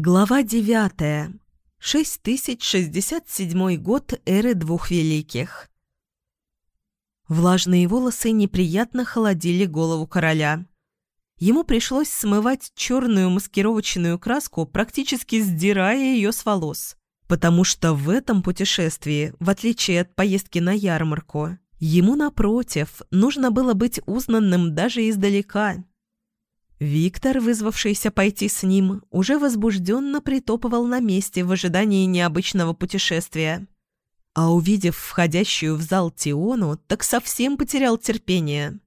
Глава девятая. 6067 год эры двух великих. Влажные волосы неприятно холодили голову короля. Ему пришлось смывать черную маскировочную краску, практически сдирая ее с волос, потому что в этом путешествии, в отличие от поездки на ярмарку, ему, напротив, нужно было быть узнанным даже издалека – Виктор, вызвавшийся пойти с ним, уже возбужденно притопывал на месте в ожидании необычного путешествия. А увидев входящую в зал Тиону, так совсем потерял терпение.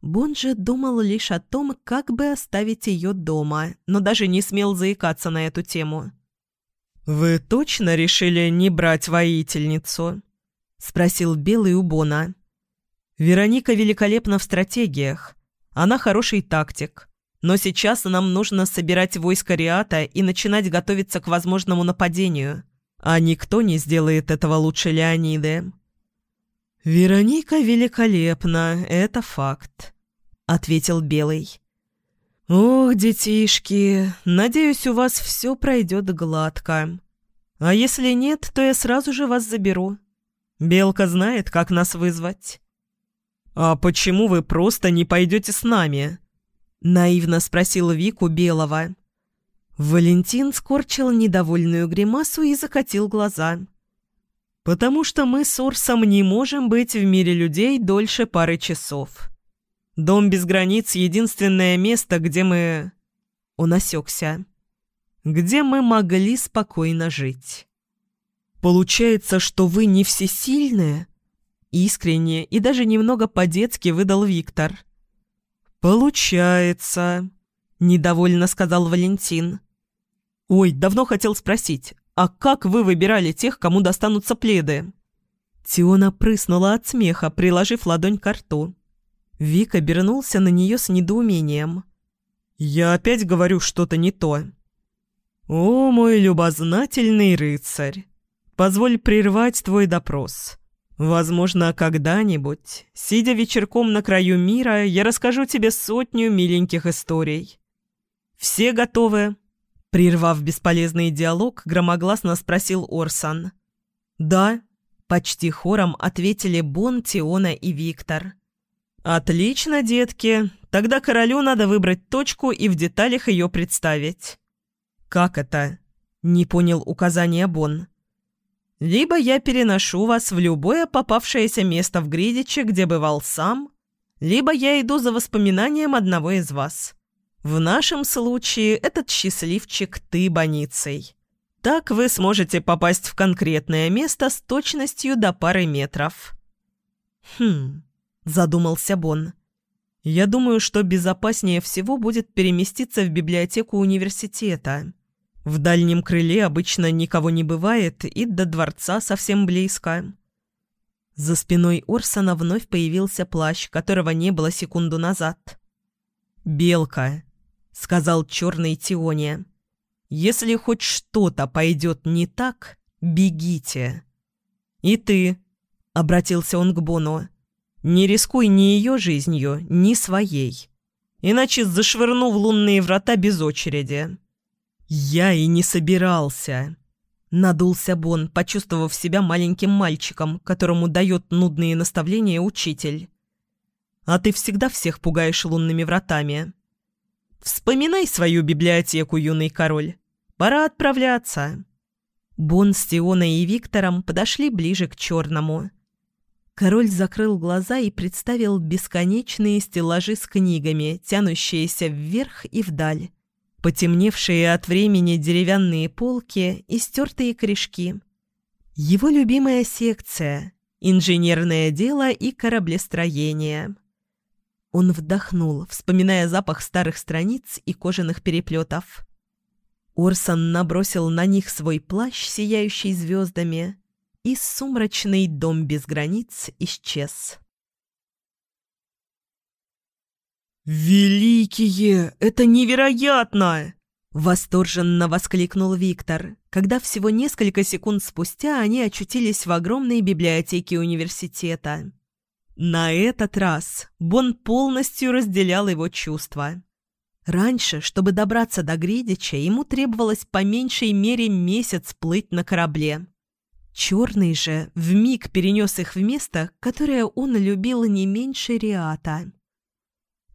Бон же думал лишь о том, как бы оставить ее дома, но даже не смел заикаться на эту тему. «Вы точно решили не брать воительницу?» — спросил Белый у Бона. «Вероника великолепна в стратегиях». Она хороший тактик. Но сейчас нам нужно собирать войско Риата и начинать готовиться к возможному нападению. А никто не сделает этого лучше Леониды. «Вероника великолепна, это факт», — ответил Белый. «Ох, детишки, надеюсь, у вас все пройдет гладко. А если нет, то я сразу же вас заберу. Белка знает, как нас вызвать». «А почему вы просто не пойдете с нами?» — наивно спросил Вику Белого. Валентин скорчил недовольную гримасу и закатил глаза. «Потому что мы с Орсом не можем быть в мире людей дольше пары часов. Дом без границ — единственное место, где мы...» Он осекся. «Где мы могли спокойно жить». «Получается, что вы не всесильные?» Искренне и даже немного по-детски выдал Виктор. «Получается», — недовольно сказал Валентин. «Ой, давно хотел спросить, а как вы выбирали тех, кому достанутся пледы?» Тиона прыснула от смеха, приложив ладонь к рту. Вик обернулся на нее с недоумением. «Я опять говорю что-то не то». «О, мой любознательный рыцарь! Позволь прервать твой допрос. Возможно, когда-нибудь, сидя вечерком на краю мира, я расскажу тебе сотню миленьких историй. Все готовы?» Прервав бесполезный диалог, громогласно спросил Орсан. «Да», — почти хором ответили Бон, Тиона и Виктор. «Отлично, детки. Тогда королю надо выбрать точку и в деталях ее представить». «Как это?» — не понял указания Бон. Либо я переношу вас в любое попавшееся место в Гридиче, где бывал сам, либо я иду за воспоминанием одного из вас. В нашем случае этот счастливчик ты, Боницей. Так вы сможете попасть в конкретное место с точностью до пары метров». «Хм...» – задумался Бон. «Я думаю, что безопаснее всего будет переместиться в библиотеку университета». В дальнем крыле обычно никого не бывает, и до дворца совсем близко. За спиной Орсона вновь появился плащ, которого не было секунду назад. «Белка», — сказал черный Тионе, — «если хоть что-то пойдет не так, бегите». «И ты», — обратился он к Бону, — «не рискуй ни ее жизнью, ни своей, иначе зашвырну в лунные врата без очереди». «Я и не собирался!» Надулся Бон, почувствовав себя маленьким мальчиком, которому дает нудные наставления учитель. «А ты всегда всех пугаешь лунными вратами. Вспоминай свою библиотеку, юный король. Пора отправляться». Бон с Тионой и Виктором подошли ближе к черному. Король закрыл глаза и представил бесконечные стеллажи с книгами, тянущиеся вверх и вдаль потемневшие от времени деревянные полки и стертые корешки. Его любимая секция – инженерное дело и кораблестроение. Он вдохнул, вспоминая запах старых страниц и кожаных переплетов. Орсон набросил на них свой плащ, сияющий звездами, и сумрачный дом без границ исчез. «Великие! Это невероятно!» Восторженно воскликнул Виктор, когда всего несколько секунд спустя они очутились в огромной библиотеке университета. На этот раз Бон полностью разделял его чувства. Раньше, чтобы добраться до Гридича, ему требовалось по меньшей мере месяц плыть на корабле. Черный же вмиг перенес их в место, которое он любил не меньше Риата.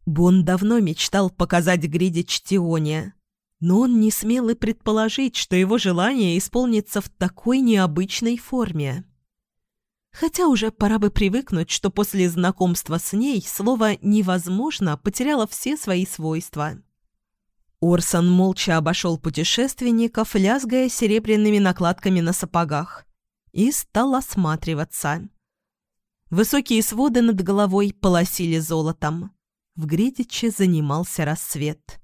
Бон давно мечтал показать Гридич Тионе, но он не смел и предположить, что его желание исполнится в такой необычной форме. Хотя уже пора бы привыкнуть, что после знакомства с ней слово «невозможно» потеряло все свои свойства. Орсон молча обошел путешественников, лязгая серебряными накладками на сапогах и стал осматриваться. Высокие своды над головой полосили золотом. В Гридиче занимался рассвет.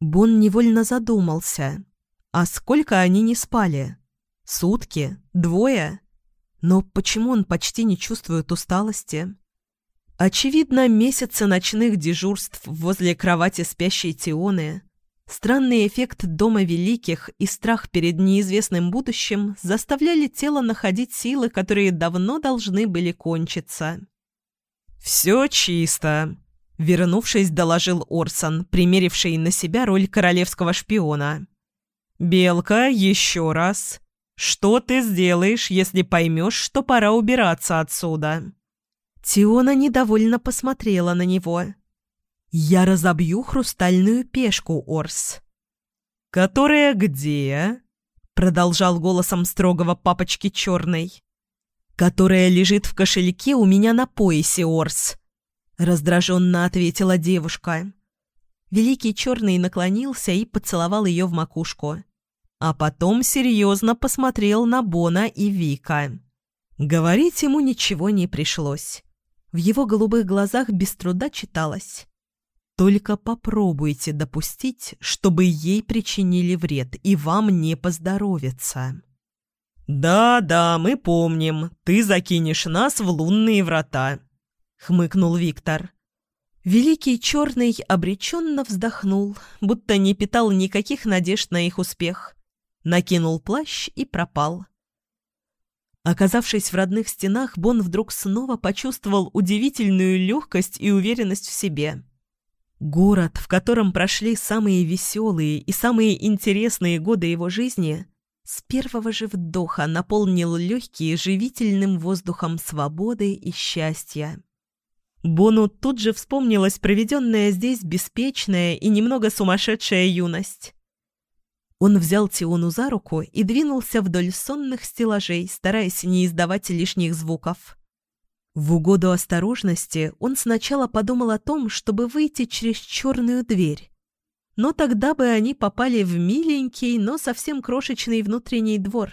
Бон невольно задумался. А сколько они не спали? Сутки? Двое? Но почему он почти не чувствует усталости? Очевидно, месяцы ночных дежурств возле кровати спящей Тионы Странный эффект Дома Великих и страх перед неизвестным будущим заставляли тело находить силы, которые давно должны были кончиться. «Все чисто», — вернувшись, доложил Орсон, примеривший на себя роль королевского шпиона. «Белка, еще раз. Что ты сделаешь, если поймешь, что пора убираться отсюда?» Тиона недовольно посмотрела на него. «Я разобью хрустальную пешку, Орс». «Которая где?» — продолжал голосом строгого папочки черный. «Которая лежит в кошельке у меня на поясе, Орс», — раздраженно ответила девушка. Великий черный наклонился и поцеловал ее в макушку. А потом серьезно посмотрел на Бона и Вика. Говорить ему ничего не пришлось. В его голубых глазах без труда читалось. Только попробуйте допустить, чтобы ей причинили вред, и вам не поздоровится. «Да-да, мы помним. Ты закинешь нас в лунные врата», — хмыкнул Виктор. Великий Черный обреченно вздохнул, будто не питал никаких надежд на их успех. Накинул плащ и пропал. Оказавшись в родных стенах, Бон вдруг снова почувствовал удивительную легкость и уверенность в себе. Город, в котором прошли самые веселые и самые интересные годы его жизни, с первого же вдоха наполнил легкие живительным воздухом свободы и счастья. Бону тут же вспомнилась проведенная здесь беспечная и немного сумасшедшая юность. Он взял Тиону за руку и двинулся вдоль сонных стеллажей, стараясь не издавать лишних звуков. В угоду осторожности он сначала подумал о том, чтобы выйти через черную дверь. Но тогда бы они попали в миленький, но совсем крошечный внутренний двор.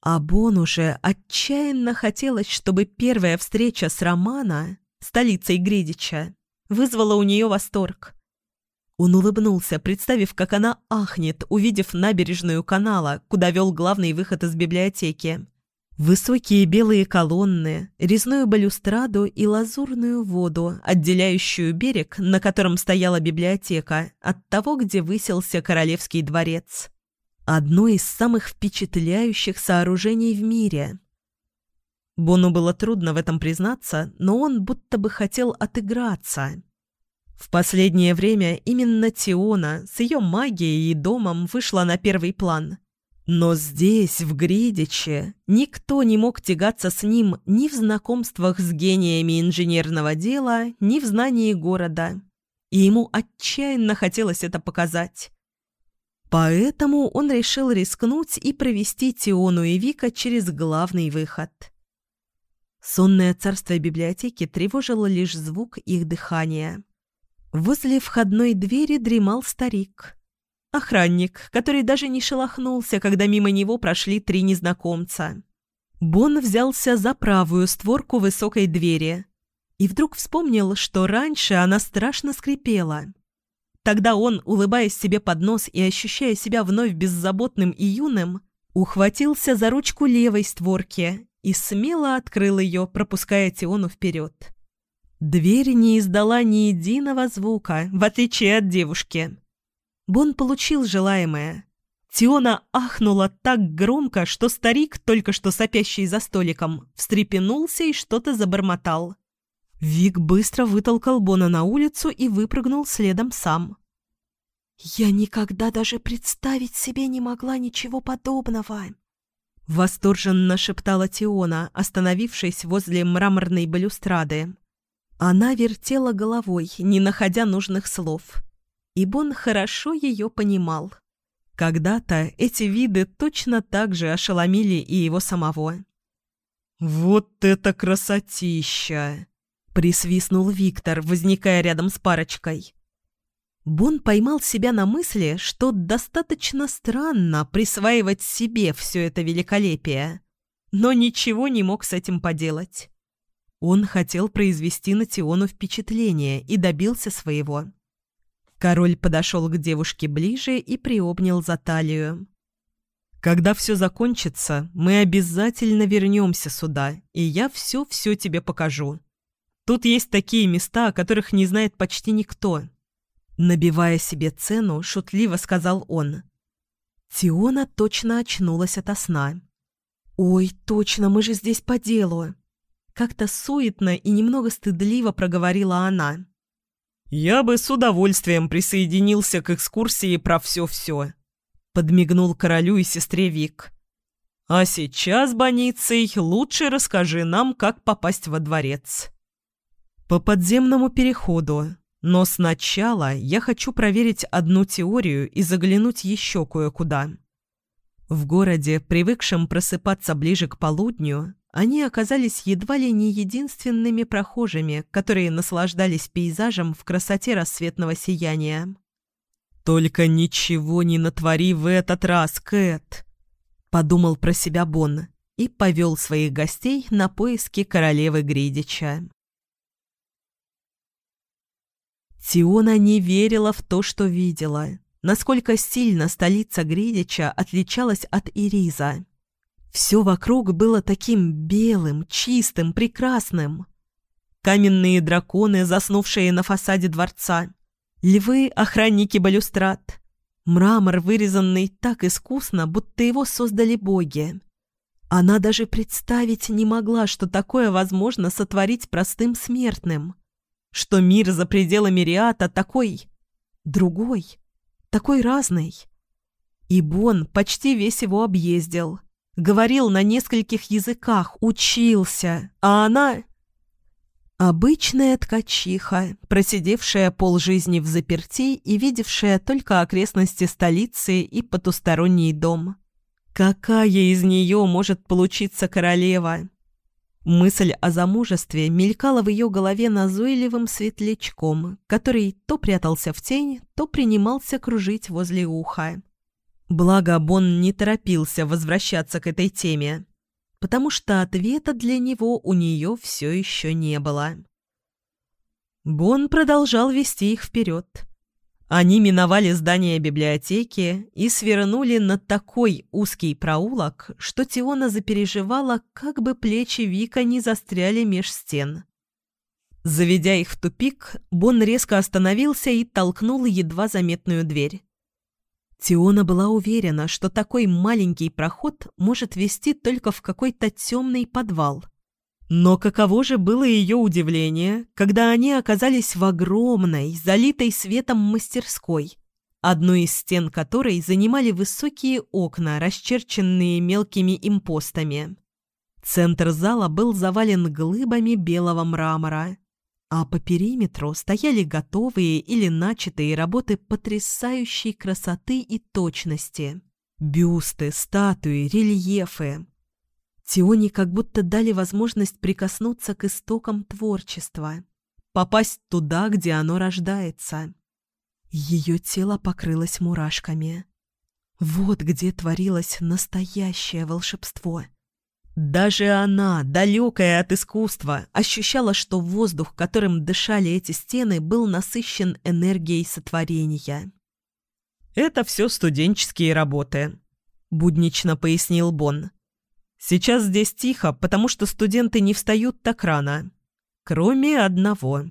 А Бон уже отчаянно хотелось, чтобы первая встреча с Романа, столицей Гридича, вызвала у нее восторг. Он улыбнулся, представив, как она ахнет, увидев набережную канала, куда вел главный выход из библиотеки. Высокие белые колонны, резную балюстраду и лазурную воду, отделяющую берег, на котором стояла библиотека, от того, где высился королевский дворец. Одно из самых впечатляющих сооружений в мире. Бону было трудно в этом признаться, но он будто бы хотел отыграться. В последнее время именно Тиона с ее магией и домом вышла на первый план – но здесь, в Гридиче, никто не мог тягаться с ним ни в знакомствах с гениями инженерного дела, ни в знании города. И ему отчаянно хотелось это показать. Поэтому он решил рискнуть и провести Тиону и Вика через главный выход. Сонное царство библиотеки тревожило лишь звук их дыхания. Возле входной двери дремал старик – Охранник, который даже не шелохнулся, когда мимо него прошли три незнакомца. Бон взялся за правую створку высокой двери и вдруг вспомнил, что раньше она страшно скрипела. Тогда он, улыбаясь себе под нос и ощущая себя вновь беззаботным и юным, ухватился за ручку левой створки и смело открыл ее, пропуская Тиону вперед. Дверь не издала ни единого звука, в отличие от девушки. Бон получил желаемое. Тиона ахнула так громко, что старик, только что сопящий за столиком, встрепенулся и что-то забормотал. Вик быстро вытолкал Бона на улицу и выпрыгнул следом сам. Я никогда даже представить себе не могла ничего подобного. Восторженно шептала Тиона, остановившись возле мраморной балюстрады. Она вертела головой, не находя нужных слов. И Бон хорошо ее понимал. Когда-то эти виды точно так же ошеломили и его самого. «Вот это красотища!» — присвистнул Виктор, возникая рядом с парочкой. Бон поймал себя на мысли, что достаточно странно присваивать себе все это великолепие, но ничего не мог с этим поделать. Он хотел произвести на Тиону впечатление и добился своего. Король подошел к девушке ближе и приобнял за талию. «Когда все закончится, мы обязательно вернемся сюда, и я все-все тебе покажу. Тут есть такие места, о которых не знает почти никто». Набивая себе цену, шутливо сказал он. Тиона точно очнулась ото сна. «Ой, точно, мы же здесь по делу!» Как-то суетно и немного стыдливо проговорила она. «Я бы с удовольствием присоединился к экскурсии про все-все», — подмигнул королю и сестре Вик. «А сейчас, Боницей, лучше расскажи нам, как попасть во дворец». «По подземному переходу», но сначала я хочу проверить одну теорию и заглянуть еще кое-куда. В городе, привыкшем просыпаться ближе к полудню, они оказались едва ли не единственными прохожими, которые наслаждались пейзажем в красоте рассветного сияния. «Только ничего не натвори в этот раз, Кэт!» — подумал про себя Бон и повел своих гостей на поиски королевы Гридича. Тиона не верила в то, что видела. Насколько сильно столица Гридича отличалась от Ириза. Все вокруг было таким белым, чистым, прекрасным. Каменные драконы, заснувшие на фасаде дворца. Львы, охранники балюстрат. Мрамор, вырезанный так искусно, будто его создали боги. Она даже представить не могла, что такое возможно сотворить простым смертным что мир за пределами Риата такой... другой, такой разный. И Бон почти весь его объездил. Говорил на нескольких языках, учился, а она... Обычная ткачиха, просидевшая полжизни в заперти и видевшая только окрестности столицы и потусторонний дом. Какая из нее может получиться королева? Мысль о замужестве мелькала в ее голове назойливым светлячком, который то прятался в тень, то принимался кружить возле уха. Благо, Бон не торопился возвращаться к этой теме, потому что ответа для него у нее все еще не было. Бон продолжал вести их вперед. Они миновали здание библиотеки и свернули на такой узкий проулок, что Тиона запереживала, как бы плечи Вика не застряли меж стен. Заведя их в тупик, Бон резко остановился и толкнул едва заметную дверь. Тиона была уверена, что такой маленький проход может вести только в какой-то темный подвал – но каково же было ее удивление, когда они оказались в огромной, залитой светом мастерской, одну из стен которой занимали высокие окна, расчерченные мелкими импостами. Центр зала был завален глыбами белого мрамора, а по периметру стояли готовые или начатые работы потрясающей красоты и точности. Бюсты, статуи, рельефы, Тионе как будто дали возможность прикоснуться к истокам творчества, попасть туда, где оно рождается. Ее тело покрылось мурашками. Вот где творилось настоящее волшебство. Даже она, далекая от искусства, ощущала, что воздух, которым дышали эти стены, был насыщен энергией сотворения. «Это все студенческие работы», — буднично пояснил Бон. Сейчас здесь тихо, потому что студенты не встают так рано. Кроме одного.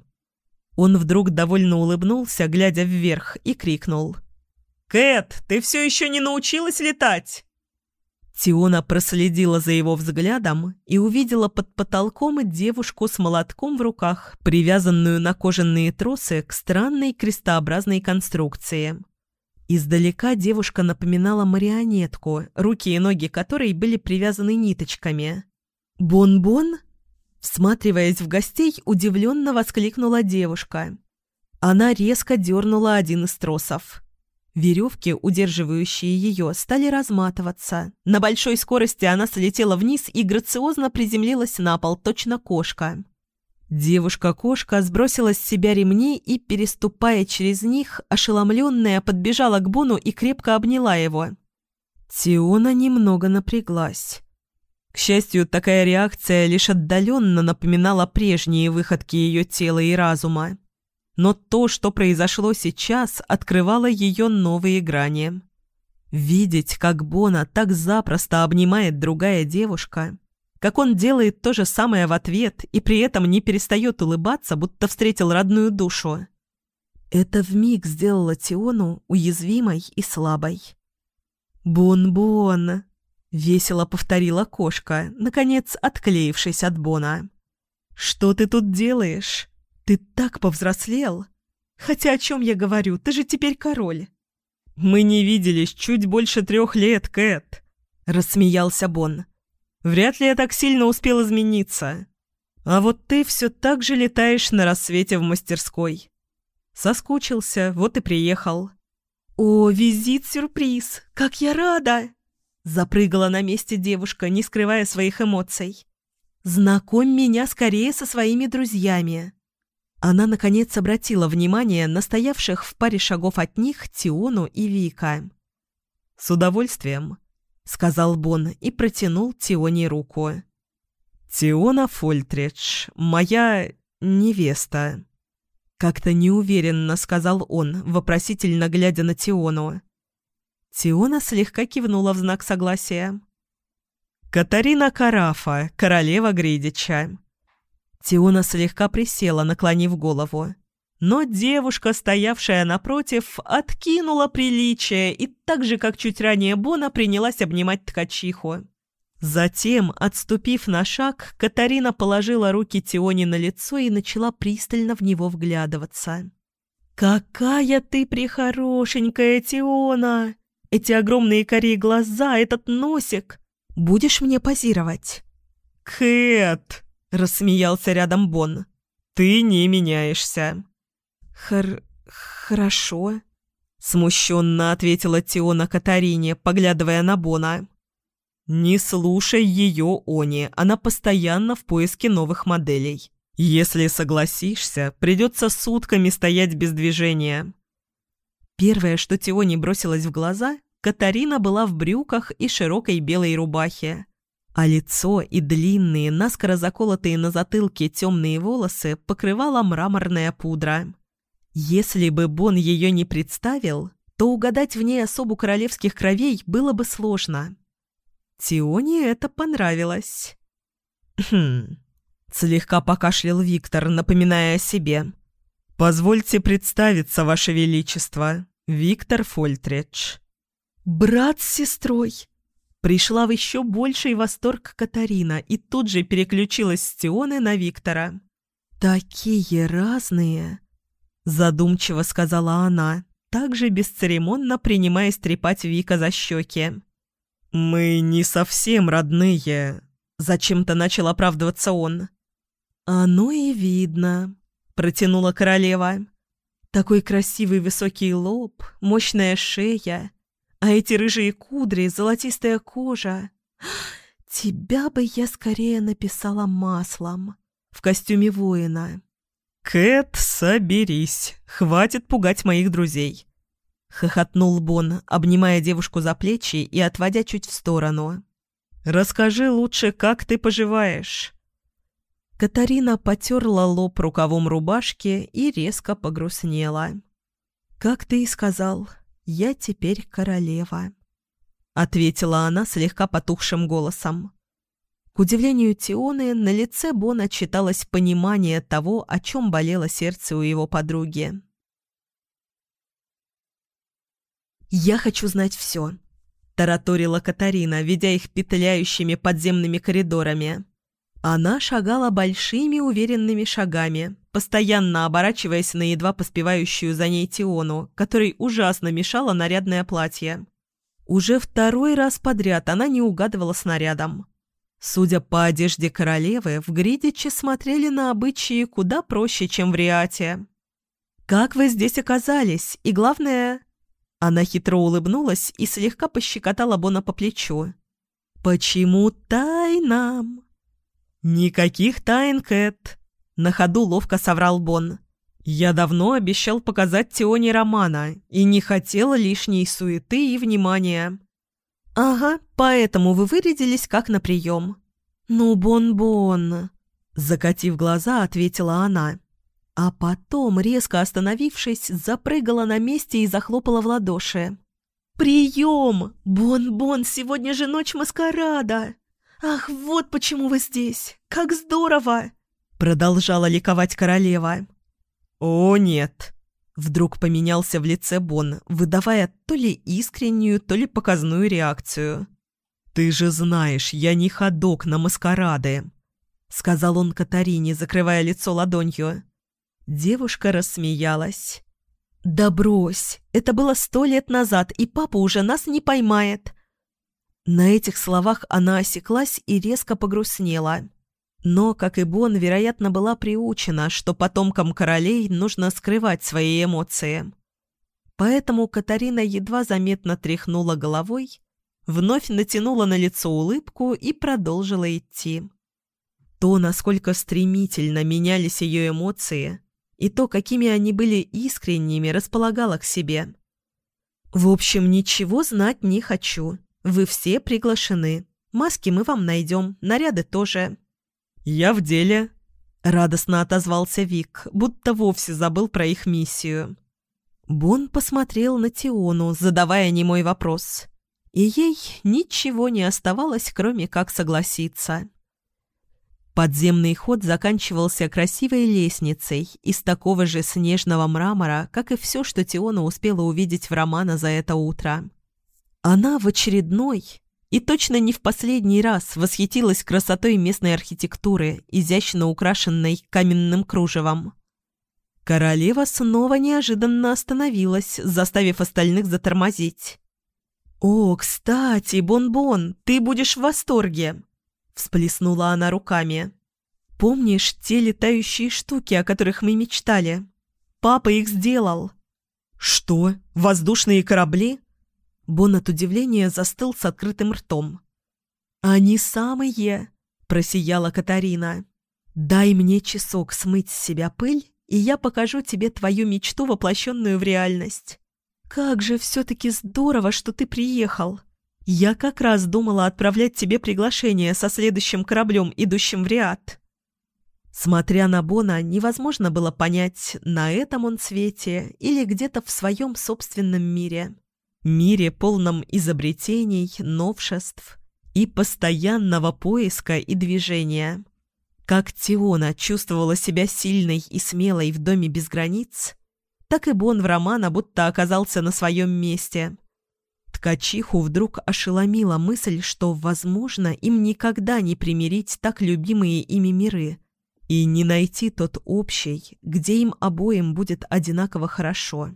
Он вдруг довольно улыбнулся, глядя вверх, и крикнул. «Кэт, ты все еще не научилась летать?» Тиона проследила за его взглядом и увидела под потолком девушку с молотком в руках, привязанную на кожаные тросы к странной крестообразной конструкции. Издалека девушка напоминала марионетку, руки и ноги которой были привязаны ниточками. «Бон-бон?» Всматриваясь в гостей, удивленно воскликнула девушка. Она резко дернула один из тросов. Веревки, удерживающие ее, стали разматываться. На большой скорости она слетела вниз и грациозно приземлилась на пол, точно кошка. Девушка-кошка сбросила с себя ремни и, переступая через них, ошеломленная, подбежала к Бону и крепко обняла его. Тиона немного напряглась. К счастью, такая реакция лишь отдаленно напоминала прежние выходки ее тела и разума. Но то, что произошло сейчас, открывало ее новые грани. Видеть, как Бона так запросто обнимает другая девушка, как он делает то же самое в ответ и при этом не перестает улыбаться, будто встретил родную душу. Это вмиг сделало Тиону уязвимой и слабой. «Бон-бон!» — весело повторила кошка, наконец отклеившись от Бона. «Что ты тут делаешь? Ты так повзрослел! Хотя о чем я говорю, ты же теперь король!» «Мы не виделись чуть больше трех лет, Кэт!» — рассмеялся Бон. Вряд ли я так сильно успел измениться. А вот ты все так же летаешь на рассвете в мастерской. Соскучился, вот и приехал. О, визит-сюрприз! Как я рада! Запрыгала на месте девушка, не скрывая своих эмоций. «Знакомь меня скорее со своими друзьями». Она, наконец, обратила внимание на стоявших в паре шагов от них Тиону и Вика. «С удовольствием», — сказал Бон и протянул Тионе руку. «Тиона Фольтридж, моя невеста». Как-то неуверенно сказал он, вопросительно глядя на Тиону. Тиона слегка кивнула в знак согласия. «Катарина Карафа, королева Гридича». Тиона слегка присела, наклонив голову. Но девушка, стоявшая напротив, откинула приличие и так же, как чуть ранее Бона, принялась обнимать ткачиху. Затем, отступив на шаг, Катарина положила руки Тионе на лицо и начала пристально в него вглядываться. «Какая ты прихорошенькая, Тиона! Эти огромные карие глаза, этот носик! Будешь мне позировать?» «Кэт!» — рассмеялся рядом Бон. «Ты не меняешься!» «Хор... хорошо», — смущенно ответила Тиона Катарине, поглядывая на Бона. «Не слушай ее, Они, она постоянно в поиске новых моделей. Если согласишься, придется сутками стоять без движения». Первое, что Тионе бросилось в глаза, Катарина была в брюках и широкой белой рубахе. А лицо и длинные, наскоро заколотые на затылке темные волосы покрывала мраморная пудра. Если бы Бон ее не представил, то угадать в ней особу королевских кровей было бы сложно. Тионе это понравилось. «Хм...» — слегка покашлял Виктор, напоминая о себе. «Позвольте представиться, Ваше Величество, Виктор Фольтридж». «Брат с сестрой!» Пришла в еще больший восторг Катарина и тут же переключилась с Тионы на Виктора. «Такие разные!» Задумчиво сказала она, также бесцеремонно принимаясь трепать Вика за щеки. «Мы не совсем родные», — зачем-то начал оправдываться он. «Оно и видно», — протянула королева. «Такой красивый высокий лоб, мощная шея, а эти рыжие кудри, золотистая кожа. Тебя бы я скорее написала маслом в костюме воина». «Кэт, соберись. Хватит пугать моих друзей». Хохотнул Бон, обнимая девушку за плечи и отводя чуть в сторону. «Расскажи лучше, как ты поживаешь?» Катарина потерла лоб рукавом рубашки и резко погрустнела. «Как ты и сказал, я теперь королева», — ответила она слегка потухшим голосом. Удивлению Тионы, на лице Бона читалось понимание того, о чем болело сердце у его подруги. «Я хочу знать все», — тараторила Катарина, ведя их петляющими подземными коридорами. Она шагала большими уверенными шагами, постоянно оборачиваясь на едва поспевающую за ней Тиону, которой ужасно мешало нарядное платье. Уже второй раз подряд она не угадывала снарядом. Судя по одежде королевы, в Гридиче смотрели на обычаи куда проще, чем в Риате. «Как вы здесь оказались? И главное...» Она хитро улыбнулась и слегка пощекотала Бона по плечу. «Почему тайнам?» «Никаких тайн, Кэт!» На ходу ловко соврал Бон. «Я давно обещал показать Теоне романа и не хотела лишней суеты и внимания». «Ага, поэтому вы вырядились как на прием». «Ну, Бон-Бон!» Закатив глаза, ответила она. А потом, резко остановившись, запрыгала на месте и захлопала в ладоши. «Прием! Бон-Бон, сегодня же ночь маскарада!» «Ах, вот почему вы здесь! Как здорово!» Продолжала ликовать королева. «О, нет!» Вдруг поменялся в лице Бон, выдавая то ли искреннюю, то ли показную реакцию. «Ты же знаешь, я не ходок на маскарады!» Сказал он Катарине, закрывая лицо ладонью. Девушка рассмеялась. «Да брось! Это было сто лет назад, и папа уже нас не поймает. На этих словах она осеклась и резко погрустнела. Но, как и Бон, вероятно, была приучена, что потомкам королей нужно скрывать свои эмоции. Поэтому Катарина едва заметно тряхнула головой, вновь натянула на лицо улыбку и продолжила идти. То, насколько стремительно менялись ее эмоции, и то, какими они были искренними, располагало к себе. «В общем, ничего знать не хочу», вы все приглашены. Маски мы вам найдем, наряды тоже». «Я в деле», — радостно отозвался Вик, будто вовсе забыл про их миссию. Бон посмотрел на Тиону, задавая немой вопрос. И ей ничего не оставалось, кроме как согласиться. Подземный ход заканчивался красивой лестницей из такого же снежного мрамора, как и все, что Тиона успела увидеть в романа за это утро. Она в очередной и точно не в последний раз восхитилась красотой местной архитектуры, изящно украшенной каменным кружевом. Королева снова неожиданно остановилась, заставив остальных затормозить. «О, кстати, Бон-Бон, ты будешь в восторге!» – всплеснула она руками. «Помнишь те летающие штуки, о которых мы мечтали? Папа их сделал». «Что? Воздушные корабли?» Бон от удивления застыл с открытым ртом. «Они самые!» – просияла Катарина. «Дай мне часок смыть с себя пыль, и я покажу тебе твою мечту, воплощенную в реальность. Как же все-таки здорово, что ты приехал! Я как раз думала отправлять тебе приглашение со следующим кораблем, идущим в Риад». Смотря на Бона, невозможно было понять, на этом он свете или где-то в своем собственном мире мире полном изобретений, новшеств и постоянного поиска и движения. Как Тиона чувствовала себя сильной и смелой в доме без границ, так и Бон в романа будто оказался на своем месте. Ткачиху вдруг ошеломила мысль, что, возможно, им никогда не примирить так любимые ими миры и не найти тот общий, где им обоим будет одинаково хорошо.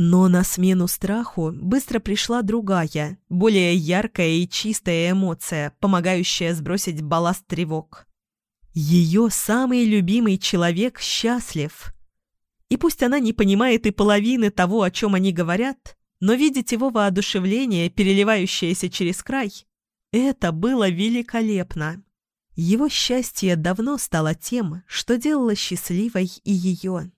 Но на смену страху быстро пришла другая, более яркая и чистая эмоция, помогающая сбросить балласт тревог. Ее самый любимый человек счастлив. И пусть она не понимает и половины того, о чем они говорят, но видеть его воодушевление, переливающееся через край, это было великолепно. Его счастье давно стало тем, что делало счастливой и ее.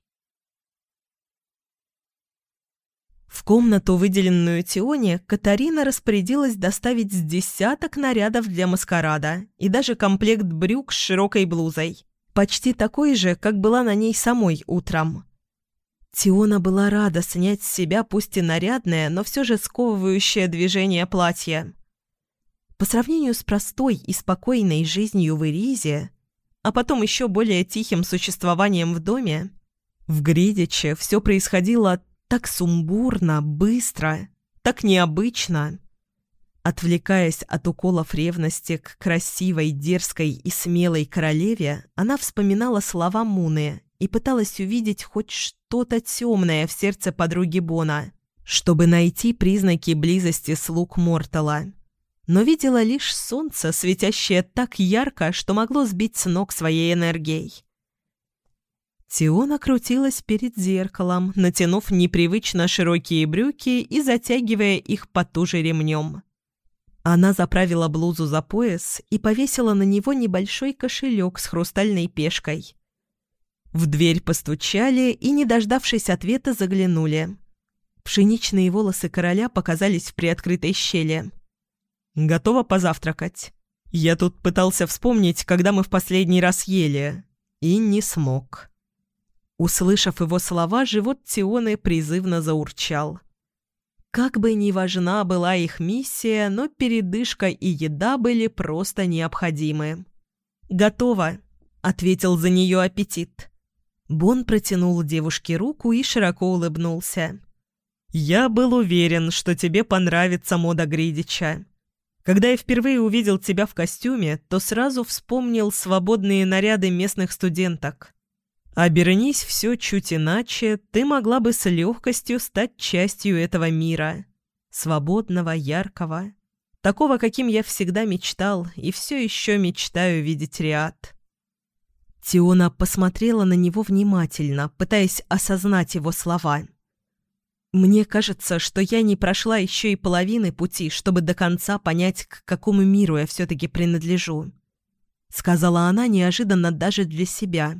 В комнату, выделенную Тионе, Катарина распорядилась доставить с десяток нарядов для маскарада и даже комплект брюк с широкой блузой, почти такой же, как была на ней самой утром. Тиона была рада снять с себя пусть и нарядное, но все же сковывающее движение платья. По сравнению с простой и спокойной жизнью в Иризе, а потом еще более тихим существованием в доме, в Гридиче все происходило так сумбурно, быстро, так необычно. Отвлекаясь от уколов ревности к красивой, дерзкой и смелой королеве, она вспоминала слова Муны и пыталась увидеть хоть что-то темное в сердце подруги Бона, чтобы найти признаки близости слуг Мортала. Но видела лишь солнце, светящее так ярко, что могло сбить с ног своей энергией. Тиона крутилась перед зеркалом, натянув непривычно широкие брюки и затягивая их потуже ремнем. Она заправила блузу за пояс и повесила на него небольшой кошелек с хрустальной пешкой. В дверь постучали и, не дождавшись ответа, заглянули. Пшеничные волосы короля показались в приоткрытой щели. «Готова позавтракать?» «Я тут пытался вспомнить, когда мы в последний раз ели, и не смог». Услышав его слова, живот Тионы призывно заурчал. Как бы ни важна была их миссия, но передышка и еда были просто необходимы. «Готово», — ответил за нее аппетит. Бон протянул девушке руку и широко улыбнулся. «Я был уверен, что тебе понравится мода Гридича. Когда я впервые увидел тебя в костюме, то сразу вспомнил свободные наряды местных студенток. Обернись все чуть иначе, ты могла бы с легкостью стать частью этого мира. Свободного, яркого. Такого, каким я всегда мечтал и все еще мечтаю видеть Риад. Тиона посмотрела на него внимательно, пытаясь осознать его слова. «Мне кажется, что я не прошла еще и половины пути, чтобы до конца понять, к какому миру я все-таки принадлежу», — сказала она неожиданно даже для себя.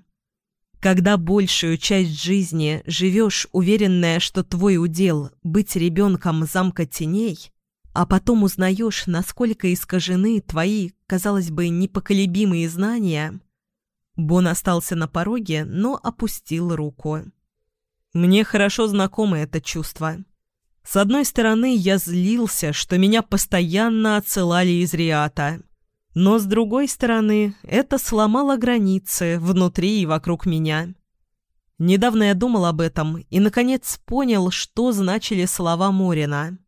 Когда большую часть жизни живешь, уверенная, что твой удел — быть ребенком замка теней, а потом узнаешь, насколько искажены твои, казалось бы, непоколебимые знания, Бон остался на пороге, но опустил руку. Мне хорошо знакомо это чувство. С одной стороны, я злился, что меня постоянно отсылали из Риата. Но с другой стороны, это сломало границы внутри и вокруг меня. Недавно я думал об этом и, наконец, понял, что значили слова Морина.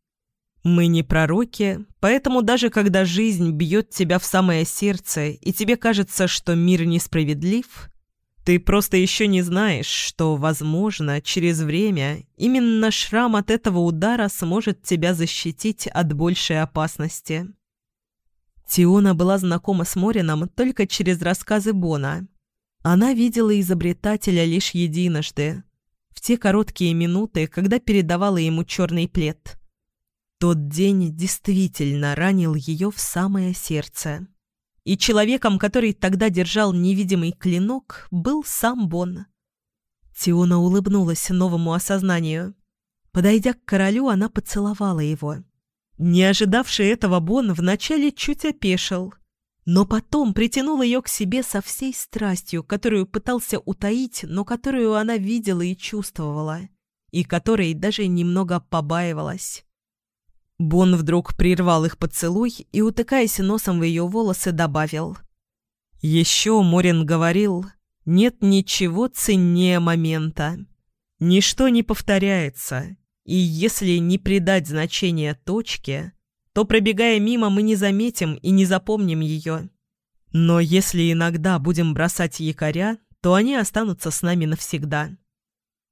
«Мы не пророки, поэтому даже когда жизнь бьет тебя в самое сердце, и тебе кажется, что мир несправедлив, ты просто еще не знаешь, что, возможно, через время именно шрам от этого удара сможет тебя защитить от большей опасности». Тиона была знакома с Морином только через рассказы Бона. Она видела изобретателя лишь единожды, в те короткие минуты, когда передавала ему черный плед. Тот день действительно ранил ее в самое сердце. И человеком, который тогда держал невидимый клинок, был сам Бон. Тиона улыбнулась новому осознанию. Подойдя к королю, она поцеловала его. Не ожидавший этого Бон вначале чуть опешил, но потом притянул ее к себе со всей страстью, которую пытался утаить, но которую она видела и чувствовала, и которой даже немного побаивалась. Бон вдруг прервал их поцелуй и, утыкаясь носом в ее волосы, добавил. «Еще Морин говорил, нет ничего ценнее момента. Ничто не повторяется, и если не придать значения точке, то, пробегая мимо, мы не заметим и не запомним ее. Но если иногда будем бросать якоря, то они останутся с нами навсегда.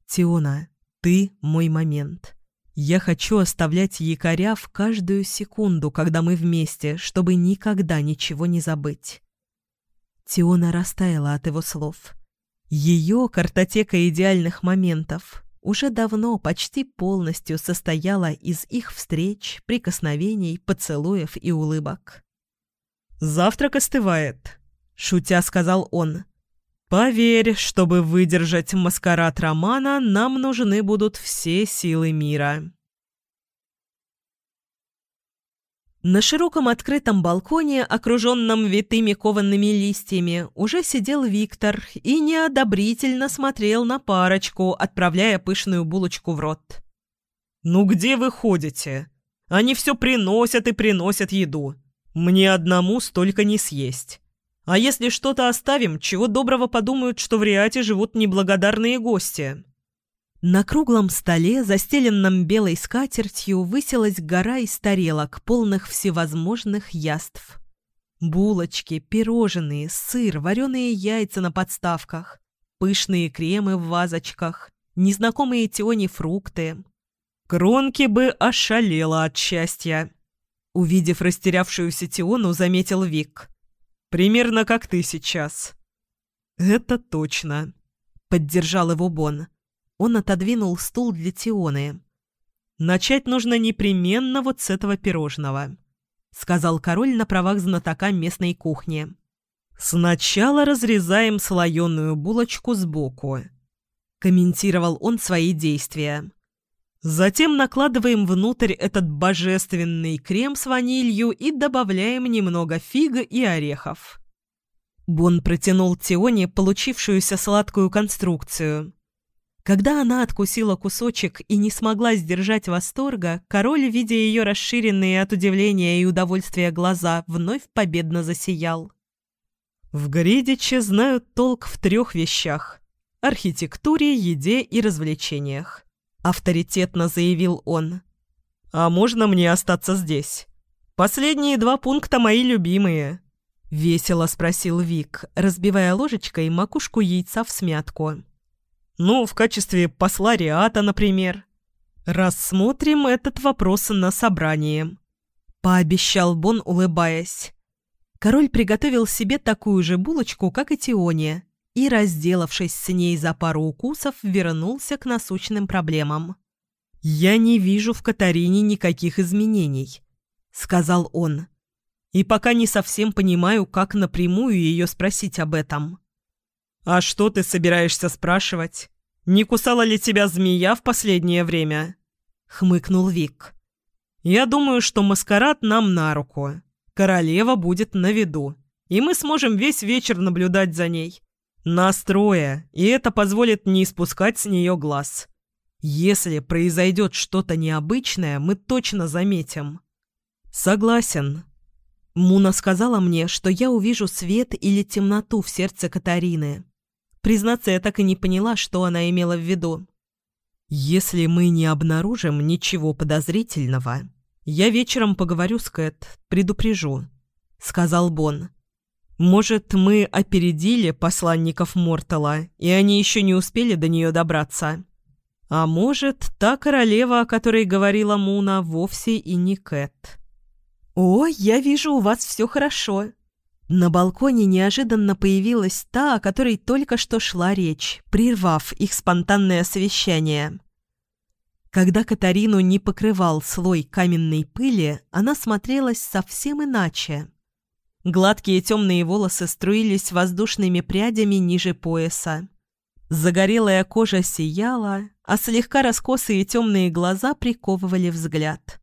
Тиона, ты мой момент. Я хочу оставлять якоря в каждую секунду, когда мы вместе, чтобы никогда ничего не забыть. Тиона растаяла от его слов. Ее картотека идеальных моментов, уже давно почти полностью состояла из их встреч, прикосновений, поцелуев и улыбок. «Завтрак остывает», — шутя сказал он. «Поверь, чтобы выдержать маскарад романа, нам нужны будут все силы мира». На широком открытом балконе, окруженном витыми коваными листьями, уже сидел Виктор и неодобрительно смотрел на парочку, отправляя пышную булочку в рот. «Ну где вы ходите? Они все приносят и приносят еду. Мне одному столько не съесть. А если что-то оставим, чего доброго подумают, что в Риате живут неблагодарные гости?» На круглом столе, застеленном белой скатертью, высилась гора из тарелок, полных всевозможных яств. Булочки, пирожные, сыр, вареные яйца на подставках, пышные кремы в вазочках, незнакомые Тионе фрукты. Кронки бы ошалела от счастья. Увидев растерявшуюся Тиону, заметил Вик. «Примерно как ты сейчас». «Это точно», — поддержал его Бон. Он отодвинул стул для Тионы. «Начать нужно непременно вот с этого пирожного», — сказал король на правах знатока местной кухни. «Сначала разрезаем слоеную булочку сбоку», — комментировал он свои действия. «Затем накладываем внутрь этот божественный крем с ванилью и добавляем немного фига и орехов». Бон протянул Тионе получившуюся сладкую конструкцию. Когда она откусила кусочек и не смогла сдержать восторга, король, видя ее расширенные от удивления и удовольствия глаза, вновь победно засиял. «В Гридиче знают толк в трех вещах – архитектуре, еде и развлечениях», – авторитетно заявил он. «А можно мне остаться здесь? Последние два пункта мои любимые», – весело спросил Вик, разбивая ложечкой макушку яйца в смятку. Ну, в качестве посла Риата, например. Рассмотрим этот вопрос на собрании. Пообещал Бон, улыбаясь. Король приготовил себе такую же булочку, как и Тионе, и, разделавшись с ней за пару укусов, вернулся к насущным проблемам. «Я не вижу в Катарине никаких изменений», — сказал он. «И пока не совсем понимаю, как напрямую ее спросить об этом». «А что ты собираешься спрашивать? Не кусала ли тебя змея в последнее время?» — хмыкнул Вик. «Я думаю, что маскарад нам на руку. Королева будет на виду, и мы сможем весь вечер наблюдать за ней. Настроя, и это позволит не спускать с нее глаз. Если произойдет что-то необычное, мы точно заметим». «Согласен», Муна сказала мне, что я увижу свет или темноту в сердце Катарины. Признаться, я так и не поняла, что она имела в виду. «Если мы не обнаружим ничего подозрительного, я вечером поговорю с Кэт, предупрежу», — сказал Бон. «Может, мы опередили посланников Мортала, и они еще не успели до нее добраться? А может, та королева, о которой говорила Муна, вовсе и не Кэт?» «О, я вижу, у вас все хорошо», на балконе неожиданно появилась та, о которой только что шла речь, прервав их спонтанное совещание. Когда Катарину не покрывал слой каменной пыли, она смотрелась совсем иначе. Гладкие темные волосы струились воздушными прядями ниже пояса. Загорелая кожа сияла, а слегка раскосые темные глаза приковывали взгляд.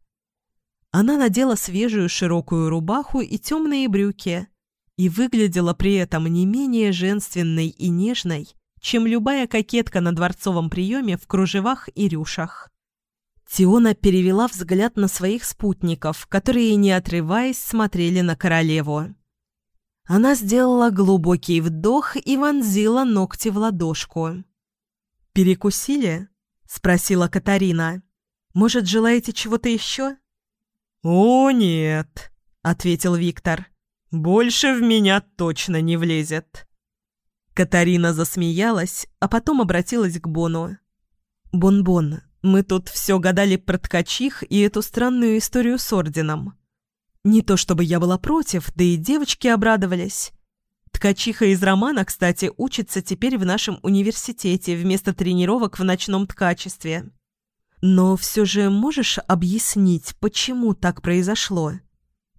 Она надела свежую широкую рубаху и темные брюки – и выглядела при этом не менее женственной и нежной, чем любая кокетка на дворцовом приеме в кружевах и рюшах. Тиона перевела взгляд на своих спутников, которые, не отрываясь, смотрели на королеву. Она сделала глубокий вдох и вонзила ногти в ладошку. «Перекусили?» — спросила Катарина. «Может, желаете чего-то еще?» «О, нет!» — ответил Виктор. Больше в меня точно не влезет». Катарина засмеялась, а потом обратилась к Бону. «Бон-бон, мы тут все гадали про ткачих и эту странную историю с орденом. Не то чтобы я была против, да и девочки обрадовались. Ткачиха из романа, кстати, учится теперь в нашем университете вместо тренировок в ночном ткачестве. Но все же можешь объяснить, почему так произошло?»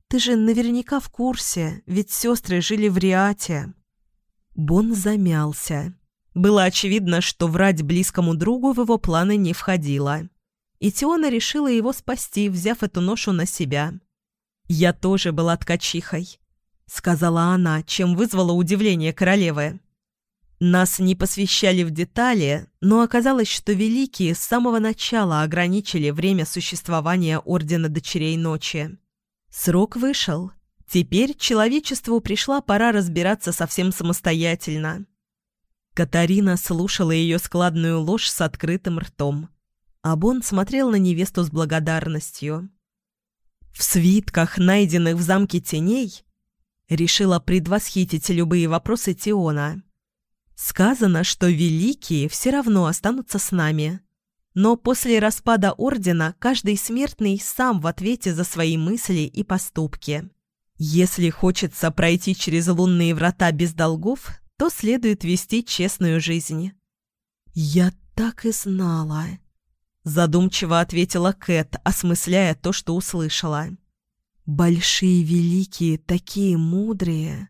Ты же наверняка в курсе, ведь сестры жили в Риате». Бон замялся. Было очевидно, что врать близкому другу в его планы не входило. И Теона решила его спасти, взяв эту ношу на себя. «Я тоже была ткачихой», — сказала она, чем вызвала удивление королевы. Нас не посвящали в детали, но оказалось, что великие с самого начала ограничили время существования Ордена Дочерей Ночи. Срок вышел. Теперь человечеству пришла пора разбираться совсем самостоятельно. Катарина слушала ее складную ложь с открытым ртом, а Бон смотрел на невесту с благодарностью. В свитках, найденных в замке теней, решила предвосхитить любые вопросы Тиона. Сказано, что великие все равно останутся с нами. Но после распада Ордена каждый смертный сам в ответе за свои мысли и поступки. Если хочется пройти через лунные врата без долгов, то следует вести честную жизнь. «Я так и знала», — задумчиво ответила Кэт, осмысляя то, что услышала. «Большие великие, такие мудрые».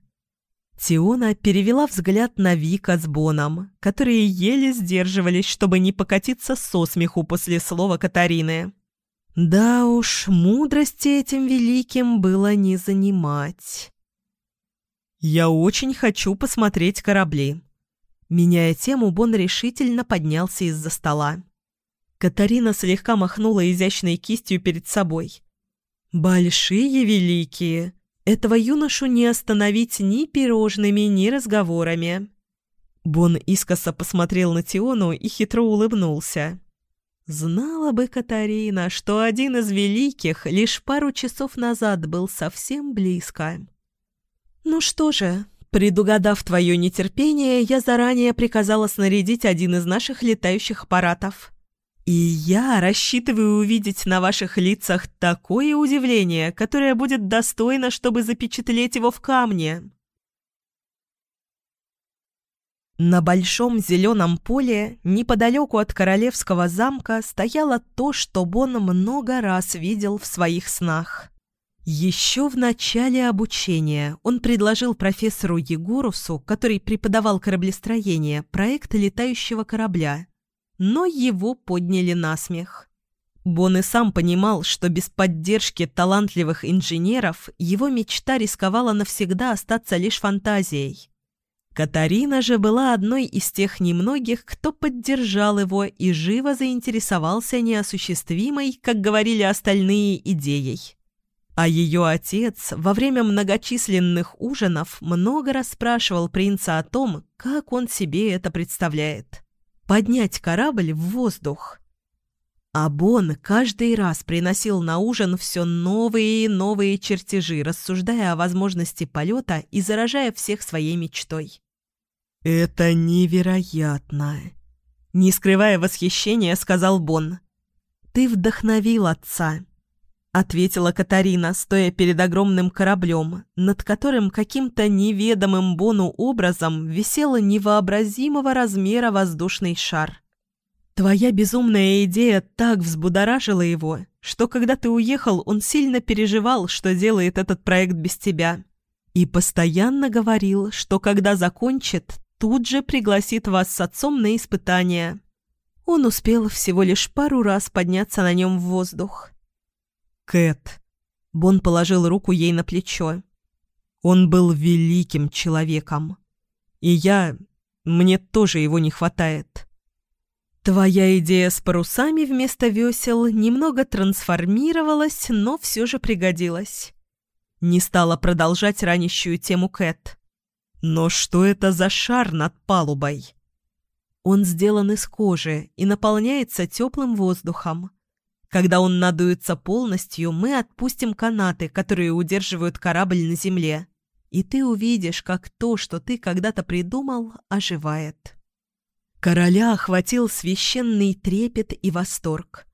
Тиона перевела взгляд на Вика с Боном, которые еле сдерживались, чтобы не покатиться со смеху после слова Катарины. Да уж, мудрости этим великим было не занимать. «Я очень хочу посмотреть корабли». Меняя тему, Бон решительно поднялся из-за стола. Катарина слегка махнула изящной кистью перед собой. «Большие великие!» Этого юношу не остановить ни пирожными, ни разговорами. Бон искоса посмотрел на Тиону и хитро улыбнулся. Знала бы Катарина, что один из великих лишь пару часов назад был совсем близко. «Ну что же, предугадав твое нетерпение, я заранее приказала снарядить один из наших летающих аппаратов. И я рассчитываю увидеть на ваших лицах такое удивление, которое будет достойно, чтобы запечатлеть его в камне. На большом зеленом поле, неподалеку от королевского замка, стояло то, что Бон много раз видел в своих снах. Еще в начале обучения он предложил профессору Егорусу, который преподавал кораблестроение, проект летающего корабля – но его подняли на смех. Бон и сам понимал, что без поддержки талантливых инженеров его мечта рисковала навсегда остаться лишь фантазией. Катарина же была одной из тех немногих, кто поддержал его и живо заинтересовался неосуществимой, как говорили остальные, идеей. А ее отец во время многочисленных ужинов много расспрашивал принца о том, как он себе это представляет поднять корабль в воздух. А Бон каждый раз приносил на ужин все новые и новые чертежи, рассуждая о возможности полета и заражая всех своей мечтой. «Это невероятно!» Не скрывая восхищения, сказал Бон. «Ты вдохновил отца. — ответила Катарина, стоя перед огромным кораблем, над которым каким-то неведомым Бону образом висела невообразимого размера воздушный шар. «Твоя безумная идея так взбудоражила его, что когда ты уехал, он сильно переживал, что делает этот проект без тебя. И постоянно говорил, что когда закончит, тут же пригласит вас с отцом на испытание. Он успел всего лишь пару раз подняться на нем в воздух». Кэт. Бон положил руку ей на плечо. Он был великим человеком. И я... Мне тоже его не хватает. Твоя идея с парусами вместо весел немного трансформировалась, но все же пригодилась. Не стала продолжать ранящую тему Кэт. Но что это за шар над палубой? Он сделан из кожи и наполняется теплым воздухом. Когда он надуется полностью, мы отпустим канаты, которые удерживают корабль на земле. И ты увидишь, как то, что ты когда-то придумал, оживает. Короля охватил священный трепет и восторг.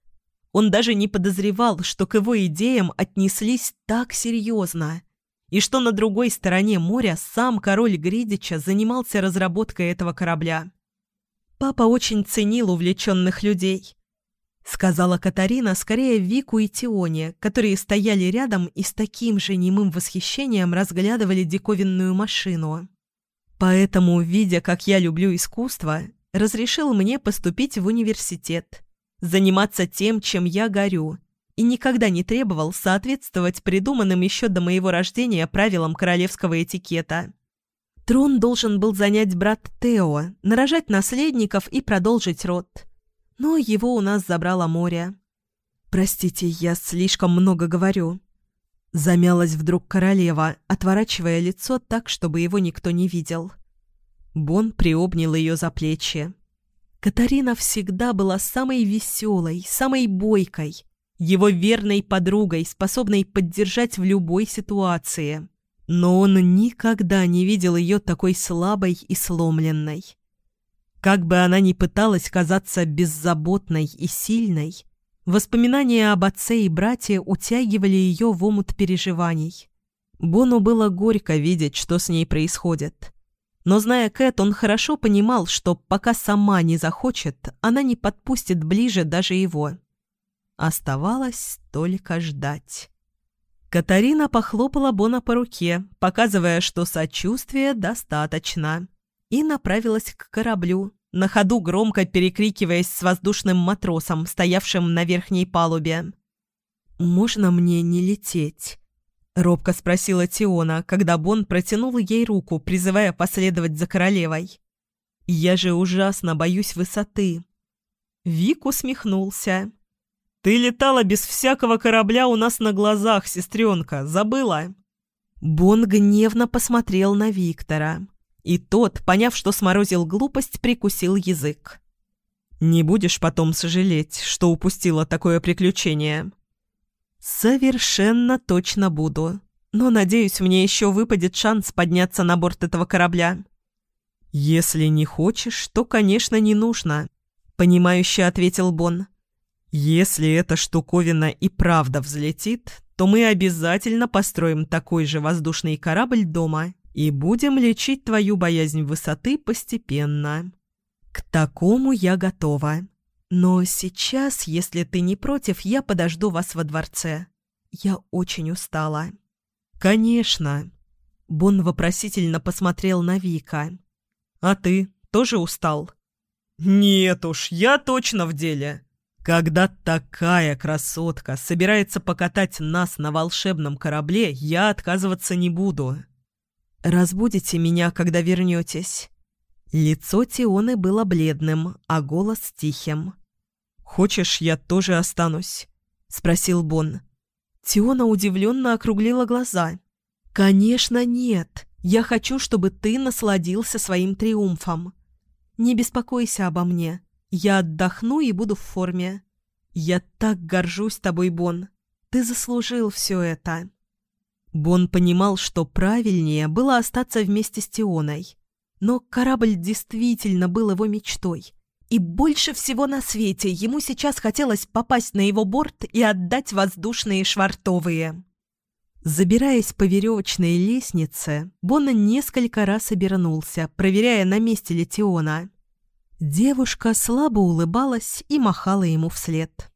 Он даже не подозревал, что к его идеям отнеслись так серьезно, и что на другой стороне моря сам король Гридича занимался разработкой этого корабля. Папа очень ценил увлеченных людей – сказала Катарина скорее Вику и Тионе, которые стояли рядом и с таким же немым восхищением разглядывали диковинную машину. Поэтому, видя, как я люблю искусство, разрешил мне поступить в университет, заниматься тем, чем я горю, и никогда не требовал соответствовать придуманным еще до моего рождения правилам королевского этикета. Трон должен был занять брат Тео, нарожать наследников и продолжить род – но его у нас забрало море. «Простите, я слишком много говорю». Замялась вдруг королева, отворачивая лицо так, чтобы его никто не видел. Бон приобнял ее за плечи. Катарина всегда была самой веселой, самой бойкой, его верной подругой, способной поддержать в любой ситуации. Но он никогда не видел ее такой слабой и сломленной. Как бы она ни пыталась казаться беззаботной и сильной, воспоминания об отце и брате утягивали ее в омут переживаний. Бону было горько видеть, что с ней происходит. Но, зная Кэт, он хорошо понимал, что пока сама не захочет, она не подпустит ближе даже его. Оставалось только ждать. Катарина похлопала Бона по руке, показывая, что сочувствия достаточно, и направилась к кораблю, на ходу громко перекрикиваясь с воздушным матросом, стоявшим на верхней палубе. «Можно мне не лететь?» — робко спросила Тиона, когда Бон протянул ей руку, призывая последовать за королевой. «Я же ужасно боюсь высоты». Вик усмехнулся. «Ты летала без всякого корабля у нас на глазах, сестренка, забыла?» Бон гневно посмотрел на Виктора. И тот, поняв, что сморозил глупость, прикусил язык. «Не будешь потом сожалеть, что упустила такое приключение?» «Совершенно точно буду. Но, надеюсь, мне еще выпадет шанс подняться на борт этого корабля». «Если не хочешь, то, конечно, не нужно», — понимающе ответил Бон. Если эта штуковина и правда взлетит, то мы обязательно построим такой же воздушный корабль дома и будем лечить твою боязнь высоты постепенно. К такому я готова. Но сейчас, если ты не против, я подожду вас во дворце. Я очень устала. Конечно. Бон вопросительно посмотрел на Вика. А ты тоже устал? Нет уж, я точно в деле. Когда такая красотка собирается покатать нас на волшебном корабле, я отказываться не буду. Разбудите меня, когда вернетесь. Лицо Тионы было бледным, а голос тихим. «Хочешь, я тоже останусь?» — спросил Бон. Тиона удивленно округлила глаза. «Конечно нет. Я хочу, чтобы ты насладился своим триумфом. Не беспокойся обо мне. Я отдохну и буду в форме. Я так горжусь тобой, Бон. Ты заслужил все это». Бон понимал, что правильнее было остаться вместе с Тионой. Но корабль действительно был его мечтой. И больше всего на свете ему сейчас хотелось попасть на его борт и отдать воздушные швартовые. Забираясь по веревочной лестнице, Бон несколько раз обернулся, проверяя, на месте ли Тиона. Девушка слабо улыбалась и махала ему вслед.